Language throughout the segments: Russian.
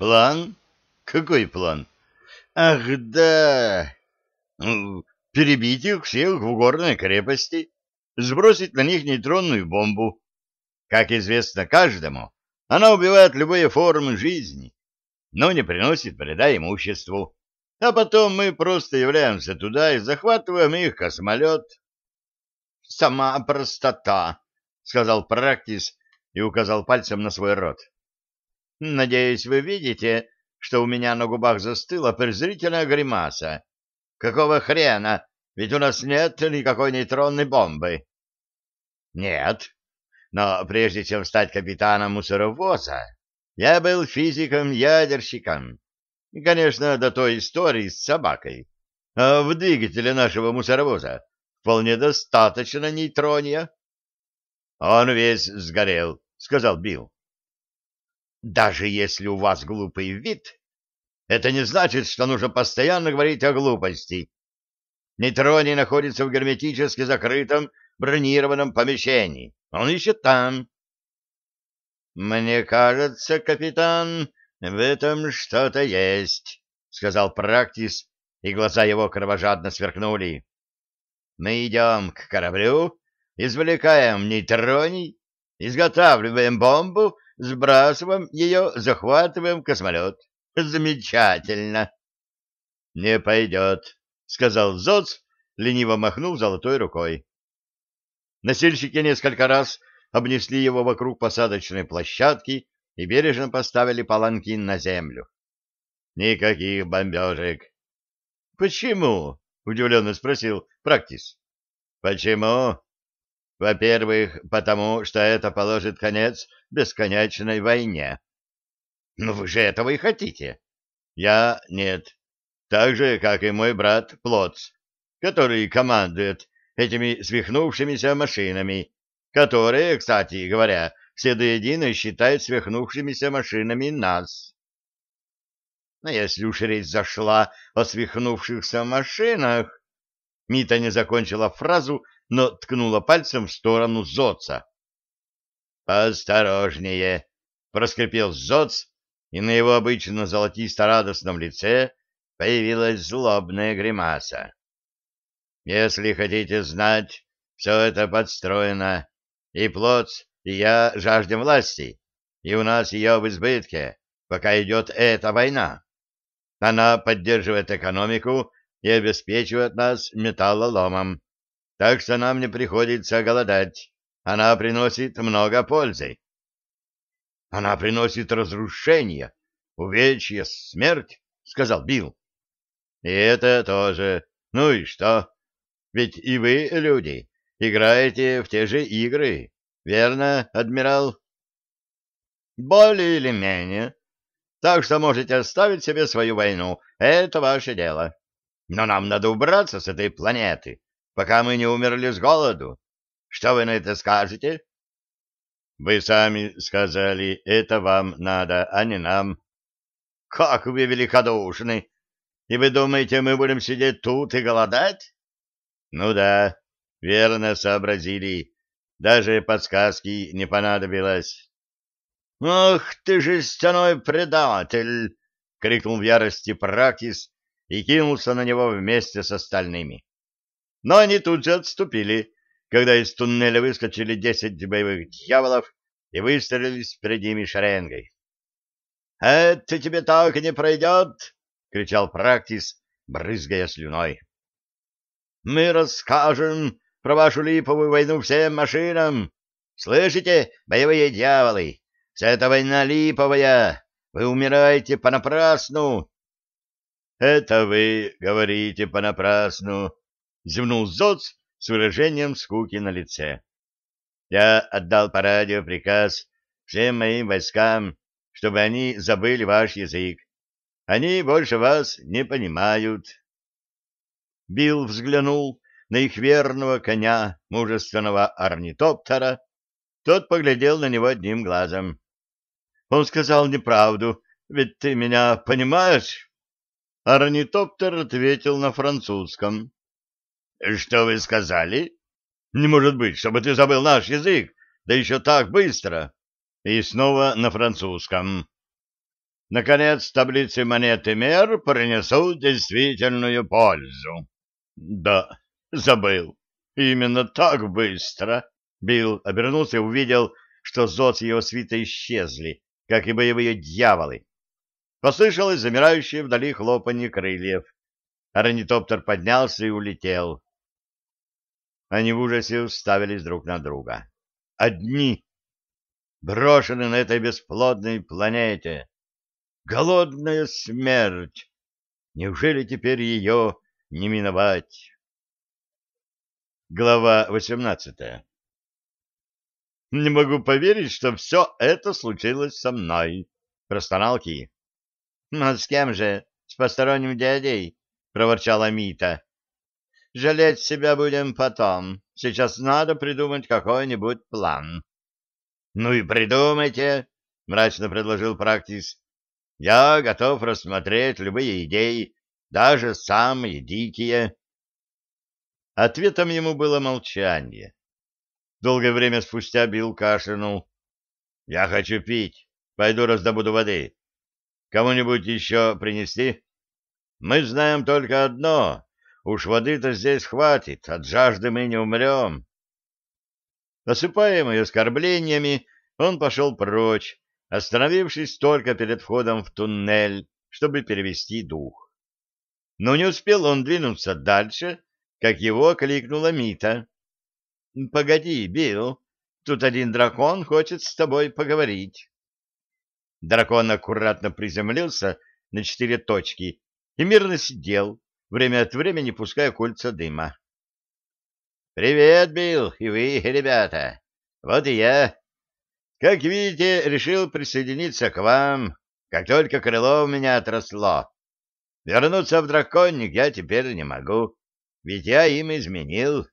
План? Какой план? Ах, да! Ну, перебить их всех в горной крепости, сбросить на них нейтронную бомбу. Как известно каждому, она убивает любые формы жизни, но не приносит вреда имуществу. А потом мы просто являемся туда и захватываем их космолет. — Сама простота, — сказал Практис и указал пальцем на свой рот. — Надеюсь, вы видите, что у меня на губах застыла презрительная гримаса. Какого хрена? Ведь у нас нет никакой нейтронной бомбы. — Нет, но прежде чем стать капитаном мусоровоза, я был физиком-ядерщиком. И, конечно, до той истории с собакой. А в двигателе нашего мусоровоза вполне достаточно нейтрония. Он весь сгорел, — сказал Билл. Даже если у вас глупый вид, это не значит, что нужно постоянно говорить о глупости. Нейтроний находится в герметически закрытом бронированном помещении. Он еще там. Мне кажется, капитан, в этом что-то есть, сказал Практис, и глаза его кровожадно сверкнули. Мы идем к кораблю, извлекаем нейтроний, изготавливаем бомбу, сбрасываем ее, захватываем космолет. Замечательно. Не пойдет, сказал Зоц, лениво махнув золотой рукой. Носильщики несколько раз обнесли его вокруг посадочной площадки и бережно поставили паланкин на землю. Никаких бомбежек. — Почему? — удивленно спросил Практис. — Почему? Во-первых, потому что это положит конец бесконечной войне. Но ну, вы же этого и хотите. Я — нет. Так же, как и мой брат Плоц, который командует этими свихнувшимися машинами, которые, кстати говоря, все до единой считают свихнувшимися машинами нас. Но если уж речь зашла о свихнувшихся машинах... Мита не закончила фразу, но ткнула пальцем в сторону Зоца. «Осторожнее!» — проскрипел Зоц, и на его обычно золотисто-радостном лице появилась злобная гримаса. «Если хотите знать, все это подстроено, и Плотс, и я жаждем власти, и у нас ее в избытке, пока идет эта война. Она поддерживает экономику и обеспечивает нас металлоломом, так что нам не приходится голодать. Она приносит много пользы. — Она приносит разрушение, увечья, смерть, — сказал Билл. — И это тоже. Ну и что? Ведь и вы, люди, играете в те же игры, верно, адмирал? — Более или менее. Так что можете оставить себе свою войну, это ваше дело. Но нам надо убраться с этой планеты пока мы не умерли с голоду. Что вы на это скажете? Вы сами сказали, это вам надо, а не нам. Как вы великодушны! И вы думаете, мы будем сидеть тут и голодать? Ну да, верно сообразили. Даже подсказки не понадобилось. «Ах ты же стеной предатель!» — крикнул в ярости Практис и кинулся на него вместе с остальными. Но они тут же отступили, когда из туннеля выскочили десять боевых дьяволов и выстрелились перед ними шеренгой. — Это тебе так не пройдет! — кричал Практис, брызгая слюной. — Мы расскажем про вашу липовую войну всем машинам. Слышите, боевые дьяволы? Вся эта война липовая. Вы умираете понапрасну. — Это вы говорите понапрасну, — зевнул Зоц с выражением скуки на лице. «Я отдал по радио приказ всем моим войскам, чтобы они забыли ваш язык. Они больше вас не понимают». Билл взглянул на их верного коня, мужественного орнитоптера. Тот поглядел на него одним глазом. Он сказал неправду, ведь ты меня понимаешь? Орнитоптер ответил на французском. Что вы сказали? Не может быть, чтобы ты забыл наш язык, да еще так быстро. И снова на французском. Наконец, таблицы монеты мер принесут действительную пользу. Да, забыл. Именно так быстро. Билл обернулся и увидел, что Зоц и его свита исчезли, как и боевые дьяволы. Послышалось замирающее вдали хлопанье крыльев. Орнитоптер поднялся и улетел. Они в ужасе уставились друг на друга. Одни, брошены на этой бесплодной планете. Голодная смерть! Неужели теперь ее не миновать? Глава восемнадцатая «Не могу поверить, что все это случилось со мной», — простонал Ки. «Но с кем же? С посторонним дядей?» — проворчала Мита. «Жалеть себя будем потом. Сейчас надо придумать какой-нибудь план». «Ну и придумайте», — мрачно предложил Практис. Я готов рассмотреть любые идеи, даже самые дикие. Ответом ему было молчание. Долгое время спустя Билл кашлянул. — Я хочу пить. Пойду раздобуду воды. Кому-нибудь еще принести? Мы знаем только одно. Уж воды-то здесь хватит. От жажды мы не умрем. Осыпаемый оскорблениями, он пошел прочь, остановившись только перед входом в туннель, чтобы перевести дух. Но не успел он двинуться дальше, как его окликнула Мита. — Погоди, Билл, тут один дракон хочет с тобой поговорить. Дракон аккуратно приземлился на четыре точки и мирно сидел, время от времени пуская кольца дыма. — Привет, Билл, и вы, ребята. Вот и я, как видите, решил присоединиться к вам, как только крыло у меня отросло. Вернуться в драконник я теперь не могу, ведь я им изменил.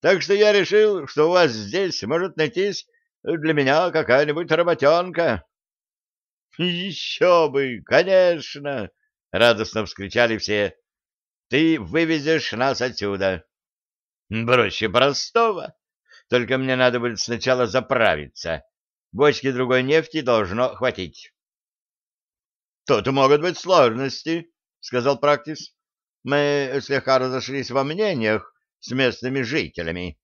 Так что я решил, что у вас здесь может найтись для меня какая-нибудь работенка. — Еще бы, конечно! — радостно вскричали все. — Ты вывезешь нас отсюда. — Проще простого. Только мне надо будет сначала заправиться. Бочки другой нефти должно хватить. — Тут могут быть сложности, — сказал Практис. — Мы слегка разошлись во мнениях с местными жителями.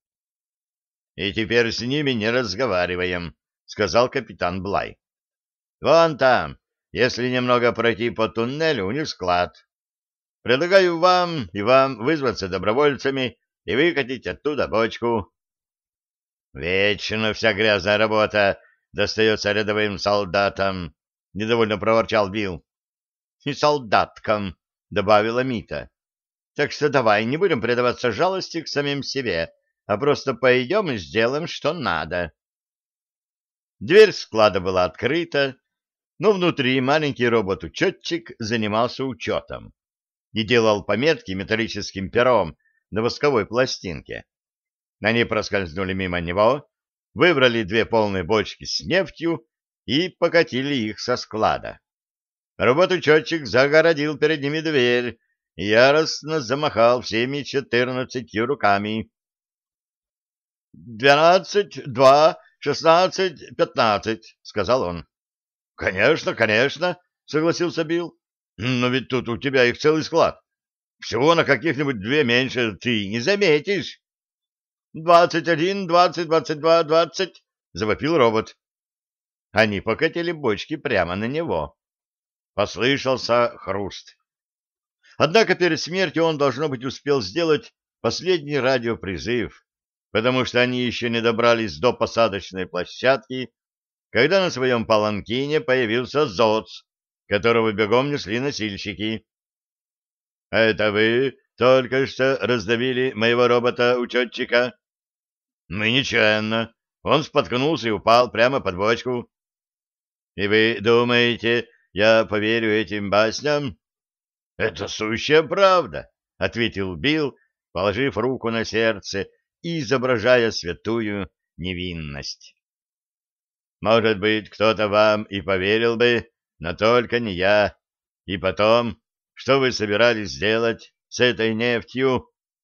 — И теперь с ними не разговариваем, — сказал капитан Блай. — Вон там, если немного пройти по туннелю, у них склад. Предлагаю вам и вам вызваться добровольцами и выкатить оттуда бочку. — Вечно вся грязная работа достается рядовым солдатам, — недовольно проворчал Билл. — И солдаткам, — добавила Мита. — Так что давай не будем предаваться жалости к самим себе, а просто пойдем и сделаем, что надо. Дверь склада была открыта, но внутри маленький робот-учетчик занимался учетом и делал пометки металлическим пером на восковой пластинке. Они проскользнули мимо него, выбрали две полные бочки с нефтью и покатили их со склада. Работучетчик загородил перед ними дверь и яростно замахал всеми четырнадцатью руками. «Двенадцать, два, шестнадцать, пятнадцать», — сказал он. «Конечно, конечно», — согласился Билл. «Но ведь тут у тебя их целый склад. Всего на каких-нибудь две меньше ты не заметишь». «Двадцать один, двадцать, двадцать два, двадцать!» — завопил робот. Они покатили бочки прямо на него. Послышался хруст. Однако перед смертью он, должно быть, успел сделать последний радиопризыв, потому что они еще не добрались до посадочной площадки, когда на своем паланкине появился Зоц, которого бегом несли носильщики. — Это вы только что раздавили моего робота-учетчика? Мы нечаянно. Он споткнулся и упал прямо под бочку. И вы думаете, я поверю этим басням? Это сущая правда, ответил Билл, положив руку на сердце и изображая святую невинность. Может быть, кто-то вам и поверил бы, но только не я. И потом, что вы собирались сделать с этой нефтью?